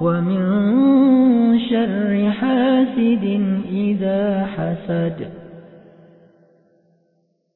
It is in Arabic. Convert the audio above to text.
ومن شر حاسد إذا حسد